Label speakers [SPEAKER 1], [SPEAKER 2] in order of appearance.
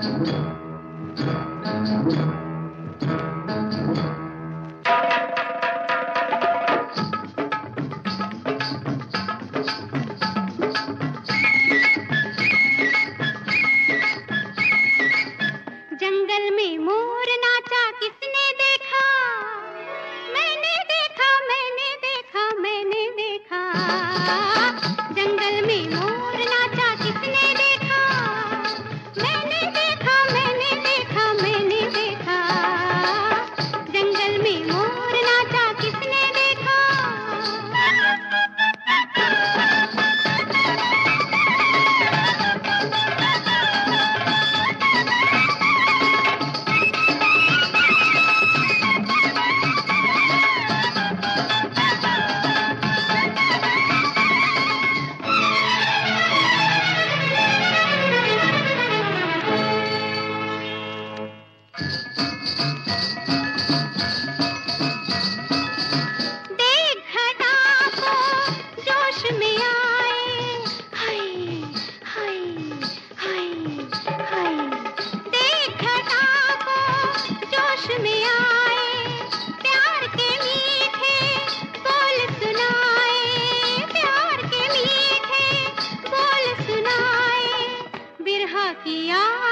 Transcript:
[SPEAKER 1] 怎么 a n yeah.